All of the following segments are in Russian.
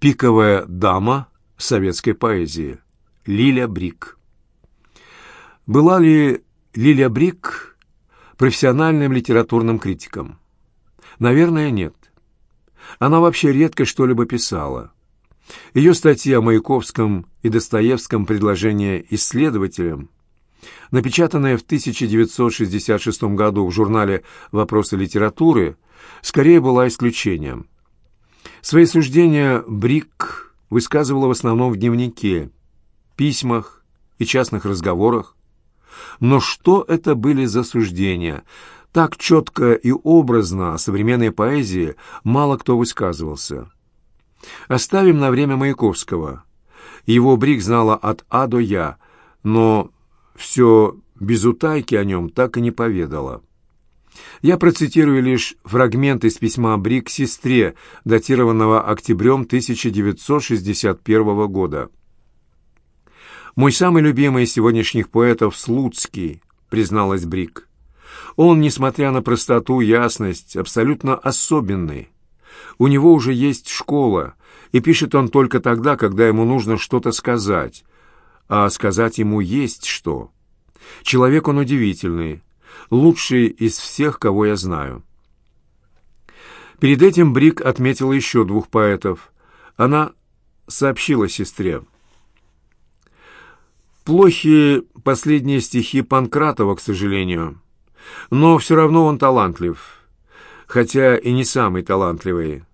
Пиковая дама советской поэзии. Лиля Брик. Была ли Лиля Брик профессиональным литературным критиком? Наверное, нет. Она вообще редко что-либо писала. Ее статьи о Маяковском и Достоевском «Предложение исследователям», напечатанная в 1966 году в журнале «Вопросы литературы», скорее была исключением. Свои суждения Брик высказывала в основном в дневнике, письмах и частных разговорах. Но что это были за суждения? Так четко и образно о современной поэзии мало кто высказывался. Оставим на время Маяковского. Его Брик знала от А до Я, но все без утайки о нем так и не поведала. Я процитирую лишь фрагмент из письма Брик сестре, датированного октябрем 1961 года. «Мой самый любимый из сегодняшних поэтов — Слуцкий», — призналась Брик. «Он, несмотря на простоту, ясность, абсолютно особенный. У него уже есть школа, и пишет он только тогда, когда ему нужно что-то сказать, а сказать ему есть что. Человек он удивительный, лучший из всех, кого я знаю. Перед этим Брик отметила еще двух поэтов. Она сообщила сестре. Плохие последние стихи Панкратова, к сожалению. Но все равно он талантлив, хотя и не самый талантливый.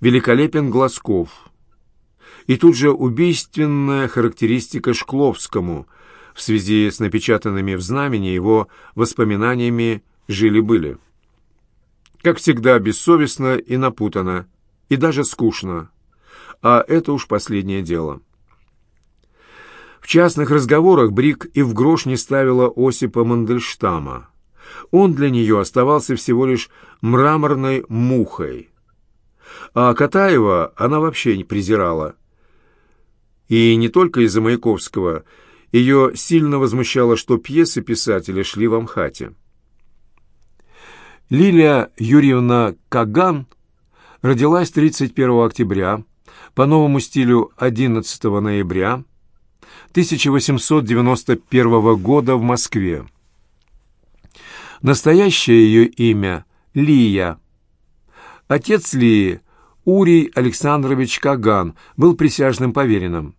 Великолепен Глазков. И тут же убийственная характеристика Шкловскому – в связи с напечатанными в знамени его воспоминаниями «Жили-были». Как всегда, бессовестно и напутано, и даже скучно. А это уж последнее дело. В частных разговорах Брик и в грош не ставила Осипа Мандельштама. Он для нее оставался всего лишь мраморной мухой. А Катаева она вообще не презирала. И не только из-за Маяковского – ее сильно возмущало, что пьесы писателя шли в Амхате. Лилия Юрьевна Каган родилась 31 октября по новому стилю 11 ноября 1891 года в Москве. Настоящее ее имя – Лия. Отец Лии, Урий Александрович Каган, был присяжным поверенным.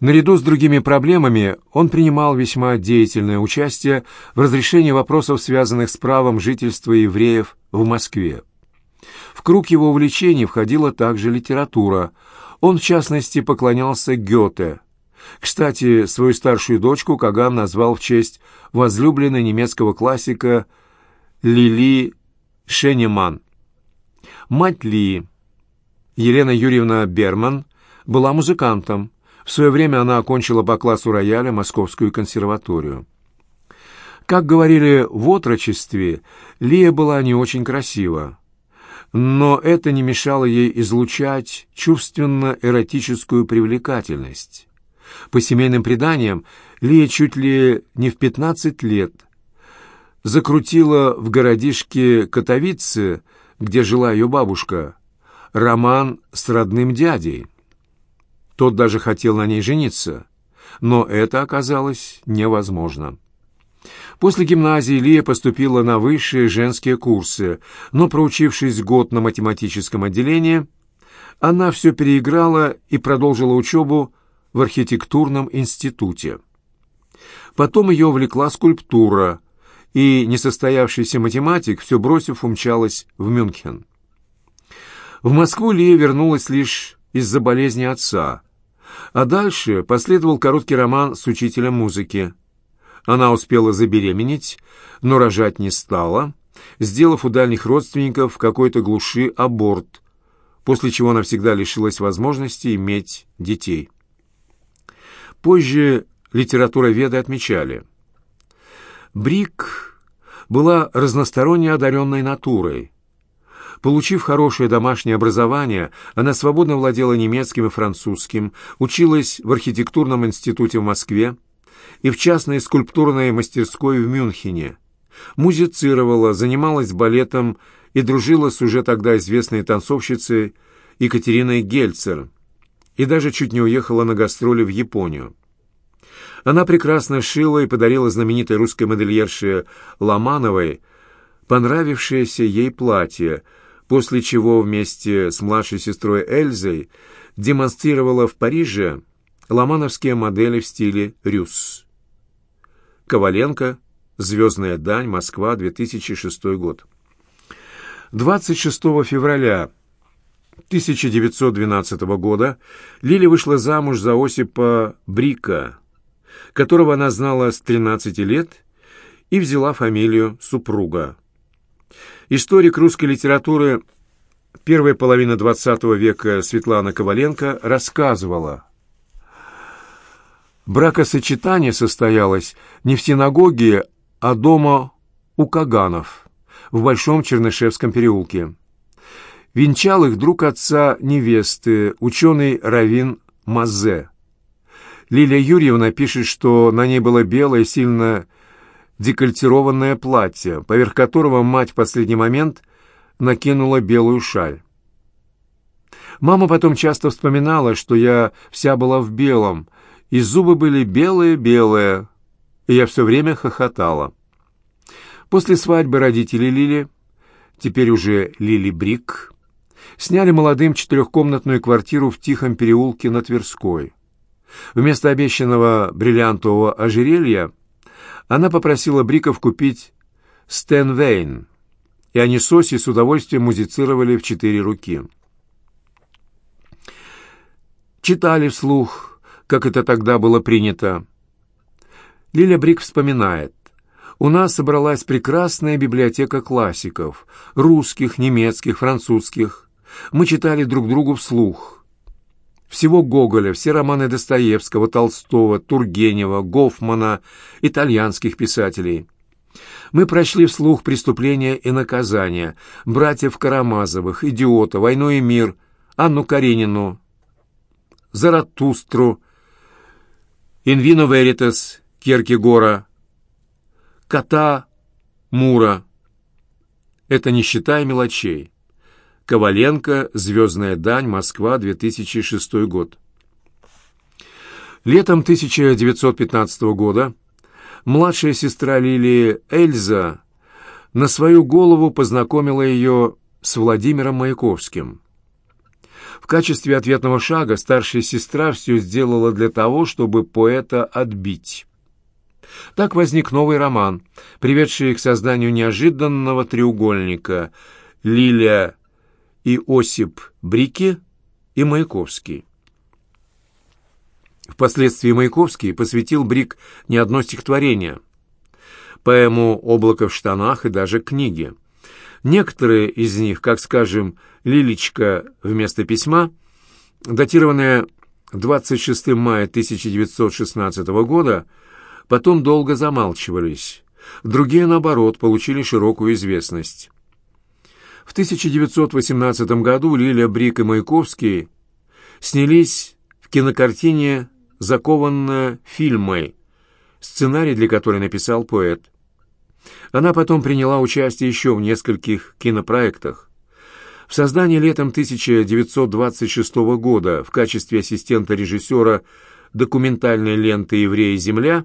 Наряду с другими проблемами он принимал весьма деятельное участие в разрешении вопросов, связанных с правом жительства евреев в Москве. В круг его увлечений входила также литература. Он, в частности, поклонялся Гёте. Кстати, свою старшую дочку Каган назвал в честь возлюбленной немецкого классика Лили Шенеман. Мать Ли, Елена Юрьевна Берман, была музыкантом. В свое время она окончила по классу рояля Московскую консерваторию. Как говорили в отрочестве, Лия была не очень красива, но это не мешало ей излучать чувственно-эротическую привлекательность. По семейным преданиям, Лия чуть ли не в 15 лет закрутила в городишке Котовице, где жила ее бабушка, роман с родным дядей. Тот даже хотел на ней жениться, но это оказалось невозможно. После гимназии Лия поступила на высшие женские курсы, но, проучившись год на математическом отделении, она все переиграла и продолжила учебу в архитектурном институте. Потом ее увлекла скульптура, и несостоявшийся математик, все бросив, умчалась в Мюнхен. В Москву Лия вернулась лишь из-за болезни отца, а дальше последовал короткий роман с учителем музыки. Она успела забеременеть, но рожать не стала, сделав у дальних родственников в какой-то глуши аборт, после чего навсегда лишилась возможности иметь детей. Позже литературоведы отмечали. Брик была разносторонне одаренной натурой, Получив хорошее домашнее образование, она свободно владела немецким и французским, училась в архитектурном институте в Москве и в частной скульптурной мастерской в Мюнхене. Музицировала, занималась балетом и дружила с уже тогда известной танцовщицей Екатериной Гельцер – и даже чуть не уехала на гастроли в Японию. Она прекрасно шила и подарила знаменитой русской модельерше Ломановой понравившееся ей платье, после чего вместе с младшей сестрой Эльзой демонстрировала в Париже ломановские модели в стиле «Рюс». Коваленко, «Звездная дань», Москва, 2006 год. 26 февраля 1912 года Лили вышла замуж за Осипа Брика, которого она знала с 13 лет, и взяла фамилию супруга. Историк русской литературы первой половины XX века Светлана Коваленко рассказывала. Бракосочетание состоялось не в синагоге, а дома у Каганов в Большом Чернышевском переулке. Венчал их друг отца невесты, ученый Равин Мазе. Лилия Юрьевна пишет, что на ней было белое, сильно декольтированное платье, поверх которого мать в последний момент накинула белую шаль. Мама потом часто вспоминала, что я вся была в белом, и зубы были белые-белые, и я все время хохотала. После свадьбы родители Лили, теперь уже Лили Брик, сняли молодым четырехкомнатную квартиру в тихом переулке на Тверской. Вместо обещанного бриллиантового ожерелья она попросила Бриков купить Стэн Вейн, и они с Оси с удовольствием музицировали в четыре руки. Читали вслух, как это тогда было принято. Лиля Брик вспоминает. У нас собралась прекрасная библиотека классиков, русских, немецких, французских. Мы читали друг другу вслух всего Гоголя, все романы Достоевского, Толстого, Тургенева, Гофмана, итальянских писателей. Мы прочли вслух «Преступление и наказание», «Братьев Карамазовых», «Идиота», «Войну и мир», Анну Каренину, Заратустру, «Инвино Веритас», Киркегора, «Кота Мура». Это не считая мелочей. Коваленко, «Звездная дань», Москва, 2006 год. Летом 1915 года младшая сестра Лилии Эльза на свою голову познакомила ее с Владимиром Маяковским. В качестве ответного шага старшая сестра все сделала для того, чтобы поэта отбить. Так возник новый роман, приведший к созданию неожиданного треугольника «Лилия и Осип Брики и Маяковский. Впоследствии Маяковский посвятил Брик не одно стихотворение, поэму «Облако в штанах» и даже книги. Некоторые из них, как, скажем, «Лилечка» вместо письма, датированное 26 мая 1916 года, потом долго замалчивались. Другие, наоборот, получили широкую известность. В 1918 году Лиля Брик и Маяковский снялись в кинокартине «Закованная фильмой», сценарий для которой написал поэт. Она потом приняла участие еще в нескольких кинопроектах. В создании летом 1926 года в качестве ассистента режиссера документальной ленты «Евреи земля»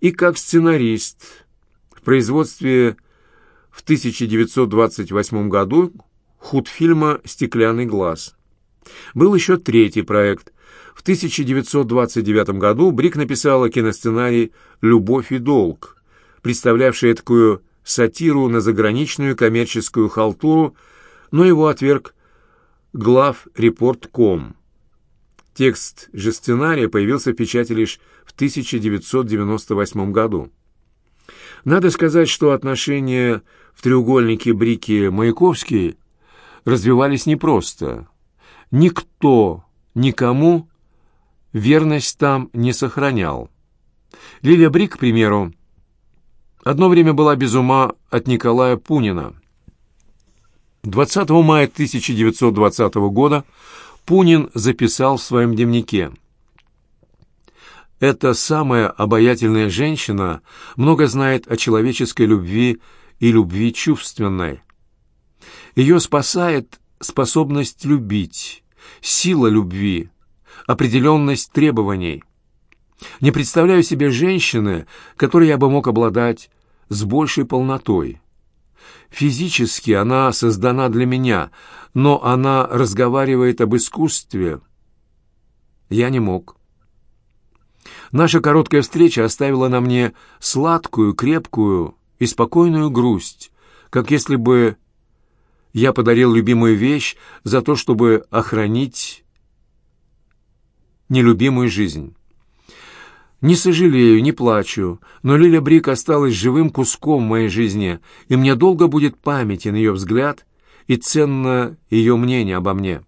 и как сценарист в производстве в 1928 году худфильма «Стеклянный глаз». Был еще третий проект. В 1929 году Брик написала киносценарий «Любовь и долг», представлявший такую сатиру на заграничную коммерческую халтуру, но его отверг глав Репорт.ком. Текст же сценария появился в печати лишь в 1998 году. Надо сказать, что отношения в треугольнике Брики-Маяковский развивались непросто. Никто никому верность там не сохранял. Лилия Брик, к примеру, одно время была без ума от Николая Пунина. 20 мая 1920 года Пунин записал в своем дневнике – эта самая обаятельная женщина много знает о человеческой любви и любви чувственной. Ее спасает способность любить, сила любви, определенность требований. Не представляю себе женщины, которой я бы мог обладать с большей полнотой. Физически она создана для меня, но она разговаривает об искусстве. Я не мог. Наша короткая встреча оставила на мне сладкую, крепкую и спокойную грусть, как если бы я подарил любимую вещь за то, чтобы охранить нелюбимую жизнь. Не сожалею, не плачу, но Лиля Брик осталась живым куском моей жизни, и мне долго будет памятен ее взгляд и ценно ее мнение обо мне.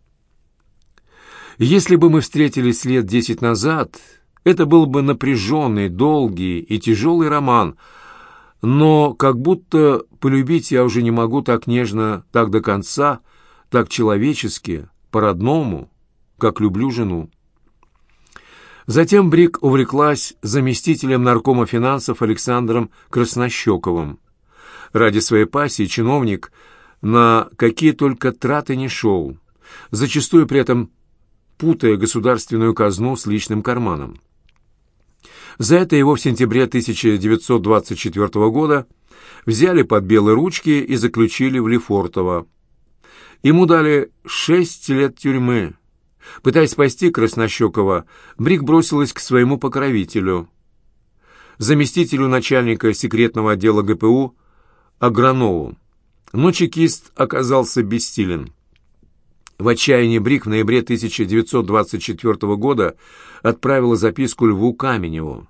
Если бы мы встретились лет десять назад, это был бы напряженный, долгий и тяжелый роман, но как будто полюбить я уже не могу так нежно, так до конца, так человечески, по-родному, как люблю жену. Затем Брик увлеклась заместителем наркома финансов Александром Краснощековым. Ради своей пассии чиновник на какие только траты не шел, зачастую при этом путая государственную казну с личным карманом. За это его в сентябре 1924 года взяли под белые ручки и заключили в Лефортово. Ему дали шесть лет тюрьмы, Пытаясь спасти Краснощекова, Брик бросилась к своему покровителю, заместителю начальника секретного отдела ГПУ Агранову. Но чекист оказался бессилен. В отчаянии Брик в ноябре 1924 года отправила записку Льву Каменеву.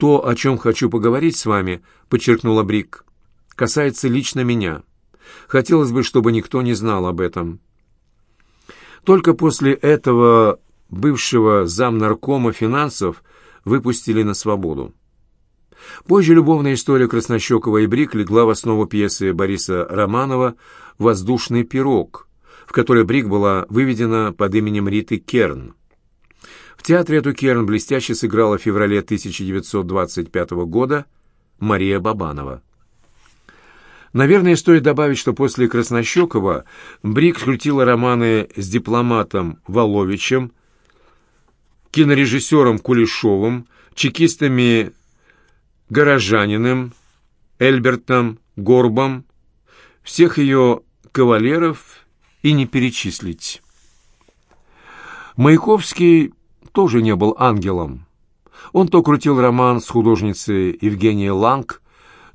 «То, о чем хочу поговорить с вами», — подчеркнула Брик, — «касается лично меня. Хотелось бы, чтобы никто не знал об этом». Только после этого бывшего замнаркома финансов выпустили на свободу. Позже любовная история Краснощекова и Брик легла в основу пьесы Бориса Романова «Воздушный пирог», в которой Брик была выведена под именем Риты Керн. В театре эту Керн блестяще сыграла в феврале 1925 года Мария Бабанова. Наверное, стоит добавить, что после Краснощекова Брик скрутила романы с дипломатом Воловичем, кинорежиссером Кулешовым, чекистами Горожаниным, Эльбертом, Горбом, всех ее кавалеров и не перечислить. Маяковский тоже не был ангелом. Он то крутил роман с художницей Евгенией Ланг,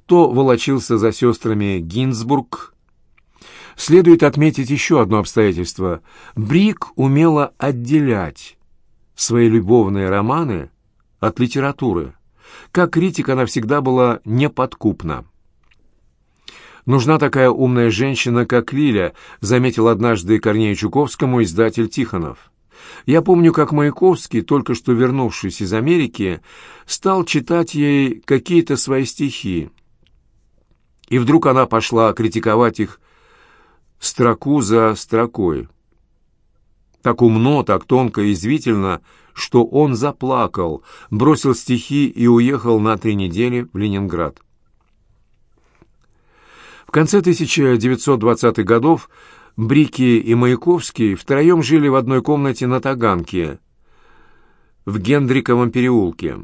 то волочился за сестрами Гинзбург. Следует отметить еще одно обстоятельство. Брик умела отделять свои любовные романы от литературы. Как критик она всегда была неподкупна. «Нужна такая умная женщина, как Лиля», заметил однажды Корнею Чуковскому издатель Тихонов. Я помню, как Маяковский, только что вернувшись из Америки, стал читать ей какие-то свои стихи. И вдруг она пошла критиковать их строку за строкой. Так умно, так тонко и извительно, что он заплакал, бросил стихи и уехал на три недели в Ленинград. В конце 1920-х годов Брики и Маяковский втроем жили в одной комнате на Таганке, в Гендриковом переулке.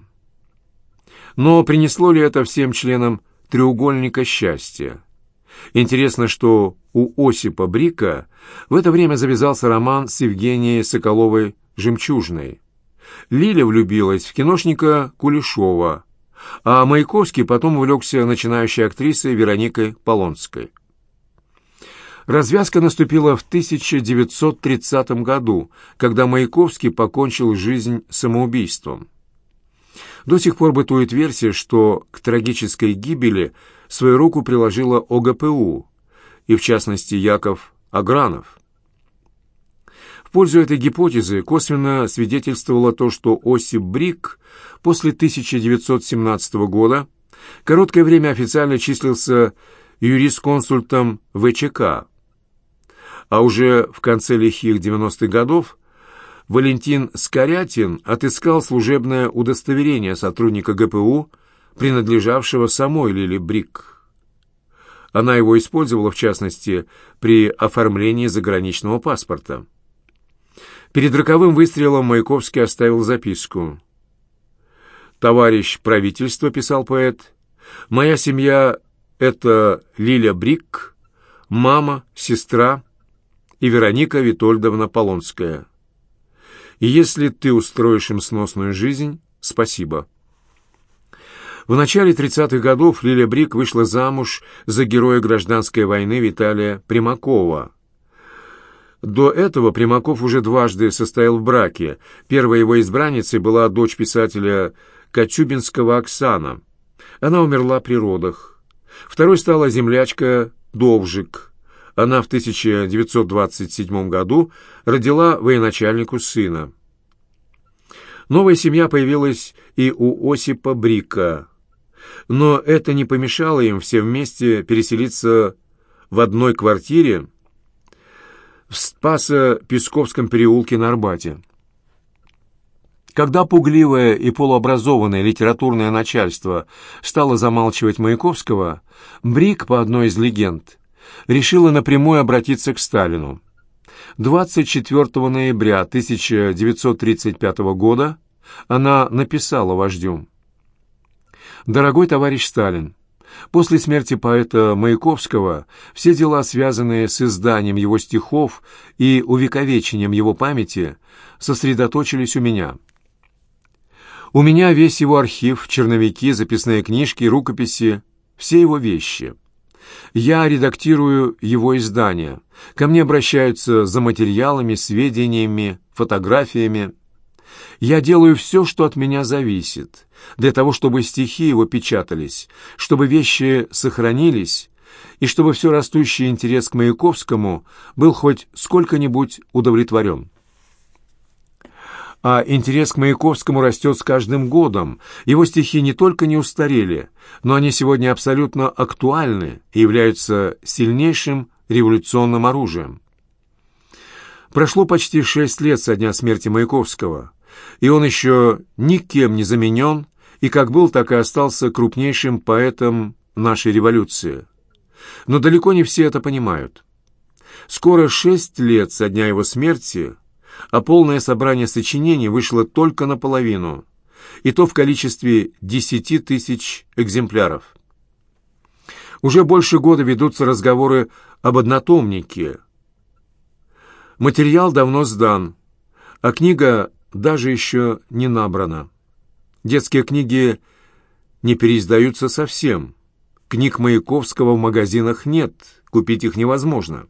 Но принесло ли это всем членам треугольника счастья. Интересно, что у Осипа Брика в это время завязался роман с Евгенией Соколовой «Жемчужной». Лиля влюбилась в киношника Кулешова, а Маяковский потом увлекся начинающей актрисой Вероникой Полонской. Развязка наступила в 1930 году, когда Маяковский покончил жизнь самоубийством. До сих пор бытует версия, что к трагической гибели свою руку приложила ОГПУ, и в частности Яков Агранов. В пользу этой гипотезы косвенно свидетельствовало то, что Осип Брик после 1917 года короткое время официально числился юрисконсультом ВЧК, а уже в конце лихих 90-х годов Валентин Скорятин отыскал служебное удостоверение сотрудника ГПУ, принадлежавшего самой Лили Брик. Она его использовала, в частности, при оформлении заграничного паспорта. Перед роковым выстрелом Маяковский оставил записку. «Товарищ правительство», — писал поэт, — «моя семья — это Лиля Брик, мама, сестра и Вероника Витольдовна Полонская. И если ты устроишь им сносную жизнь, спасибо». В начале 30-х годов Лиля Брик вышла замуж за героя гражданской войны Виталия Примакова. До этого Примаков уже дважды состоял в браке. Первой его избранницей была дочь писателя Кочубинского Оксана. Она умерла при родах. Второй стала землячка Довжик. Она в 1927 году родила военачальнику сына. Новая семья появилась и у Осипа Брика. Но это не помешало им все вместе переселиться в одной квартире в Спасо-Песковском переулке на Арбате. Когда пугливое и полуобразованное литературное начальство стало замалчивать Маяковского, Брик, по одной из легенд, решила напрямую обратиться к Сталину. 24 ноября 1935 года она написала вождю «Дорогой товарищ Сталин, После смерти поэта Маяковского все дела, связанные с изданием его стихов и увековечением его памяти, сосредоточились у меня. У меня весь его архив, черновики, записные книжки, рукописи, все его вещи. Я редактирую его издания. Ко мне обращаются за материалами, сведениями, фотографиями. Я делаю все, что от меня зависит, для того, чтобы стихи его печатались, чтобы вещи сохранились, и чтобы все растущий интерес к Маяковскому был хоть сколько-нибудь удовлетворен. А интерес к Маяковскому растет с каждым годом. Его стихи не только не устарели, но они сегодня абсолютно актуальны и являются сильнейшим революционным оружием. Прошло почти шесть лет со дня смерти Маяковского, и он еще никем не заменен, и как был, так и остался крупнейшим поэтом нашей революции. Но далеко не все это понимают. Скоро шесть лет со дня его смерти, а полное собрание сочинений вышло только наполовину, и то в количестве десяти тысяч экземпляров. Уже больше года ведутся разговоры об однотомнике. Материал давно сдан, а книга даже еще не набрана. Детские книги не переиздаются совсем. Книг Маяковского в магазинах нет, купить их невозможно.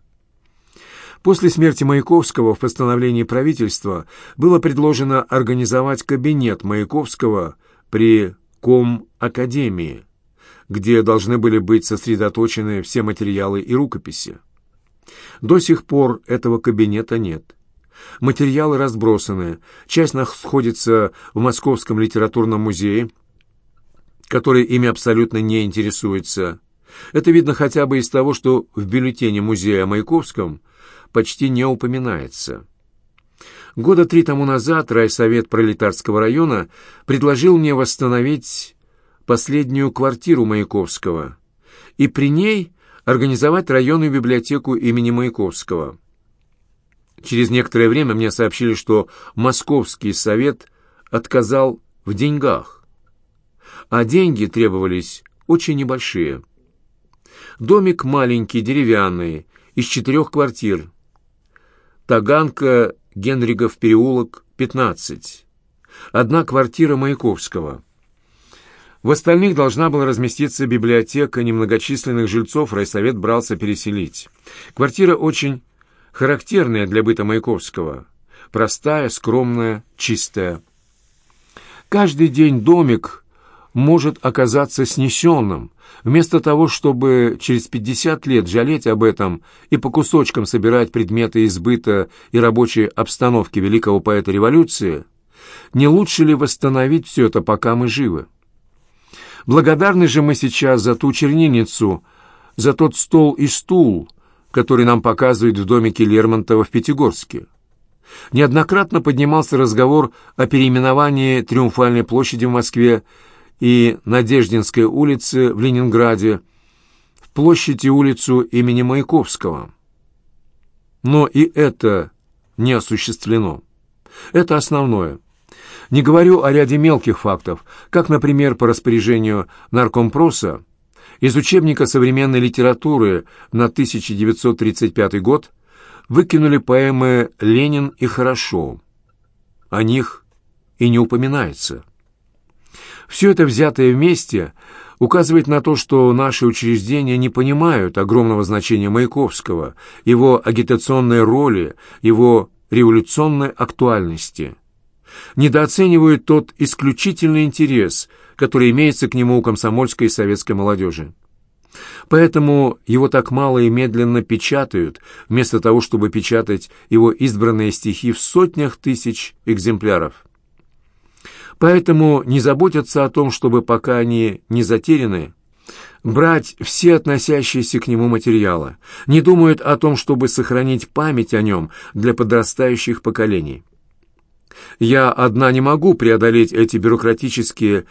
После смерти Маяковского в постановлении правительства было предложено организовать кабинет Маяковского при Ком-академии, где должны были быть сосредоточены все материалы и рукописи. До сих пор этого кабинета нет. Материалы разбросаны. Часть находится в Московском литературном музее, который ими абсолютно не интересуется. Это видно хотя бы из того, что в бюллетене музея о Маяковском почти не упоминается. Года три тому назад райсовет пролетарского района предложил мне восстановить последнюю квартиру Маяковского и при ней организовать районную библиотеку имени Маяковского. Через некоторое время мне сообщили, что Московский совет отказал в деньгах, а деньги требовались очень небольшие. Домик маленький, деревянный, из четырех квартир. Таганка, Генригов переулок, 15. Одна квартира Маяковского. В остальных должна была разместиться библиотека немногочисленных жильцов, райсовет брался переселить. Квартира очень характерная для быта Маяковского. Простая, скромная, чистая. Каждый день домик может оказаться снесенным. Вместо того, чтобы через 50 лет жалеть об этом и по кусочкам собирать предметы из быта и рабочей обстановки великого поэта революции, не лучше ли восстановить все это, пока мы живы? Благодарны же мы сейчас за ту чернильницу, за тот стол и стул, который нам показывают в домике Лермонтова в Пятигорске. Неоднократно поднимался разговор о переименовании Триумфальной площади в Москве и Надеждинской улицы в Ленинграде в площадь и улицу имени Маяковского. Но и это не осуществлено. Это основное. Не говорю о ряде мелких фактов, как, например, по распоряжению наркомпроса из учебника современной литературы на 1935 год выкинули поэмы «Ленин» и «Хорошо». О них и не упоминается. Все это взятое вместе указывает на то, что наши учреждения не понимают огромного значения Маяковского, его агитационной роли, его революционной актуальности. Недооценивают тот исключительный интерес, который имеется к нему у комсомольской и советской молодежи. Поэтому его так мало и медленно печатают, вместо того, чтобы печатать его избранные стихи в сотнях тысяч экземпляров. Поэтому не заботятся о том, чтобы, пока они не затеряны, брать все относящиеся к нему материалы, не думают о том, чтобы сохранить память о нем для подрастающих поколений. Я одна не могу преодолеть эти бюрократические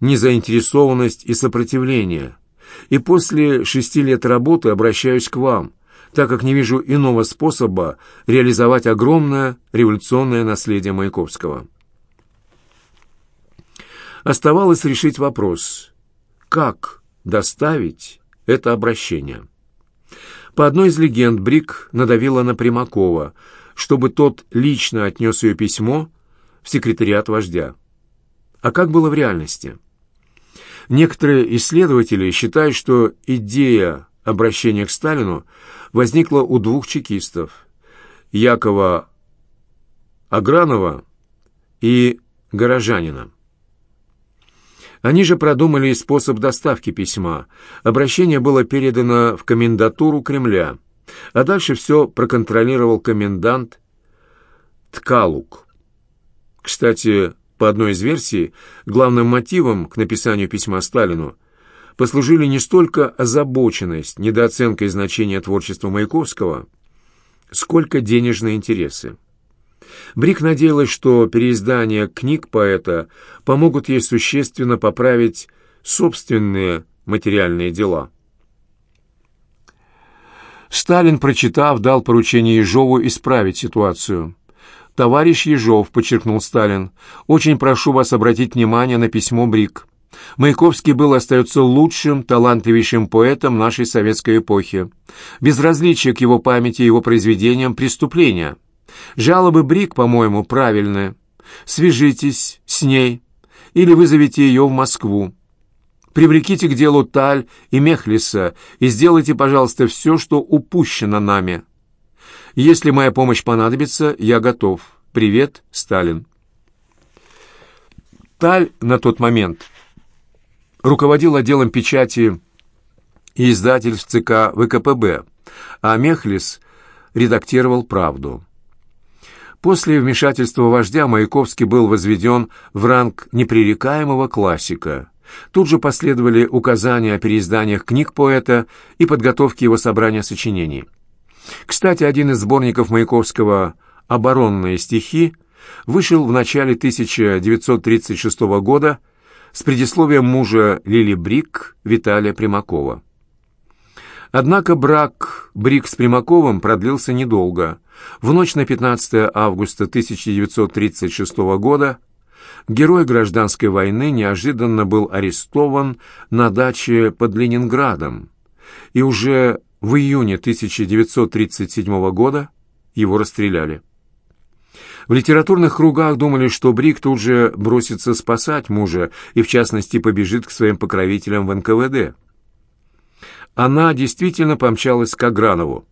незаинтересованность и сопротивление – и после шести лет работы обращаюсь к вам, так как не вижу иного способа реализовать огромное революционное наследие Маяковского. Оставалось решить вопрос, как доставить это обращение. По одной из легенд Брик надавила на Примакова, чтобы тот лично отнес ее письмо в секретариат вождя. А как было в реальности? Некоторые исследователи считают, что идея обращения к Сталину возникла у двух чекистов – Якова Агранова и Горожанина. Они же продумали способ доставки письма. Обращение было передано в комендатуру Кремля, а дальше все проконтролировал комендант Ткалук. Кстати, по одной из версий, главным мотивом к написанию письма Сталину послужили не столько озабоченность, недооценкой значения творчества Маяковского, сколько денежные интересы. Брик надеялась, что переиздания книг поэта помогут ей существенно поправить собственные материальные дела. Сталин, прочитав, дал поручение Ежову исправить ситуацию. «Товарищ Ежов», — подчеркнул Сталин, — «очень прошу вас обратить внимание на письмо Брик. Маяковский был остается лучшим, талантливейшим поэтом нашей советской эпохи. Безразличие к его памяти и его произведениям — преступление. Жалобы Брик, по-моему, правильные. Свяжитесь с ней или вызовите ее в Москву. Привлеките к делу Таль и Мехлиса и сделайте, пожалуйста, все, что упущено нами». Если моя помощь понадобится, я готов. Привет, Сталин. Таль на тот момент руководил отделом печати и издательств ЦК ВКПБ, а Мехлис редактировал «Правду». После вмешательства вождя Маяковский был возведен в ранг непререкаемого классика. Тут же последовали указания о переизданиях книг поэта и подготовке его собрания сочинений. Кстати, один из сборников Маяковского «Оборонные стихи» вышел в начале 1936 года с предисловием мужа Лили Брик Виталия Примакова. Однако брак Брик с Примаковым продлился недолго. В ночь на 15 августа 1936 года герой гражданской войны неожиданно был арестован на даче под Ленинградом и уже в июне 1937 года его расстреляли. В литературных кругах думали, что Брик тут же бросится спасать мужа и, в частности, побежит к своим покровителям в НКВД. Она действительно помчалась к Агранову.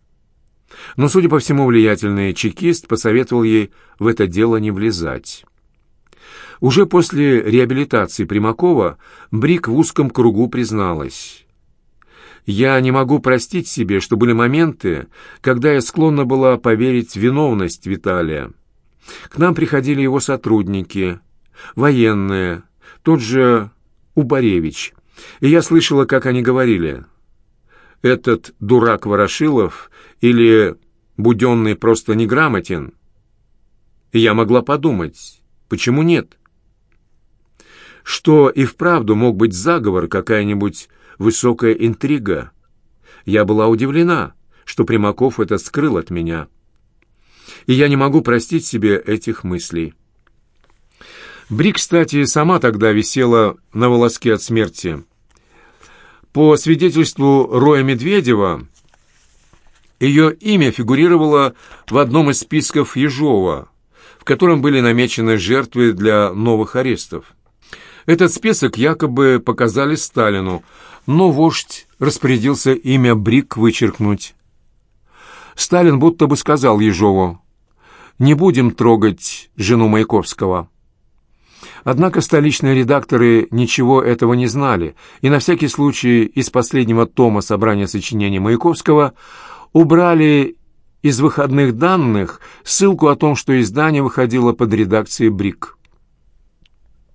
Но, судя по всему, влиятельный чекист посоветовал ей в это дело не влезать. Уже после реабилитации Примакова Брик в узком кругу призналась. Я не могу простить себе, что были моменты, когда я склонна была поверить в виновность Виталия. К нам приходили его сотрудники, военные, тот же Убаревич, и я слышала, как они говорили. «Этот дурак Ворошилов» или «Буденный просто неграмотен». И я могла подумать, почему нет? Что и вправду мог быть заговор, какая-нибудь высокая интрига. Я была удивлена, что Примаков это скрыл от меня. и я не могу простить себе этих мыслей. Бри, кстати, сама тогда висела на волоске от смерти. По свидетельству Роя Медведева, ее имя фигурировало в одном из списков Ежова, в котором были намечены жертвы для новых арестов. Этот список якобы показали Сталину, но вождь распорядился имя Брик вычеркнуть. Сталин будто бы сказал Ежову, «Не будем трогать жену Маяковского». Однако столичные редакторы ничего этого не знали, и на всякий случай из последнего тома собрания сочинений Маяковского убрали из выходных данных ссылку о том, что издание выходило под редакцией «Брик».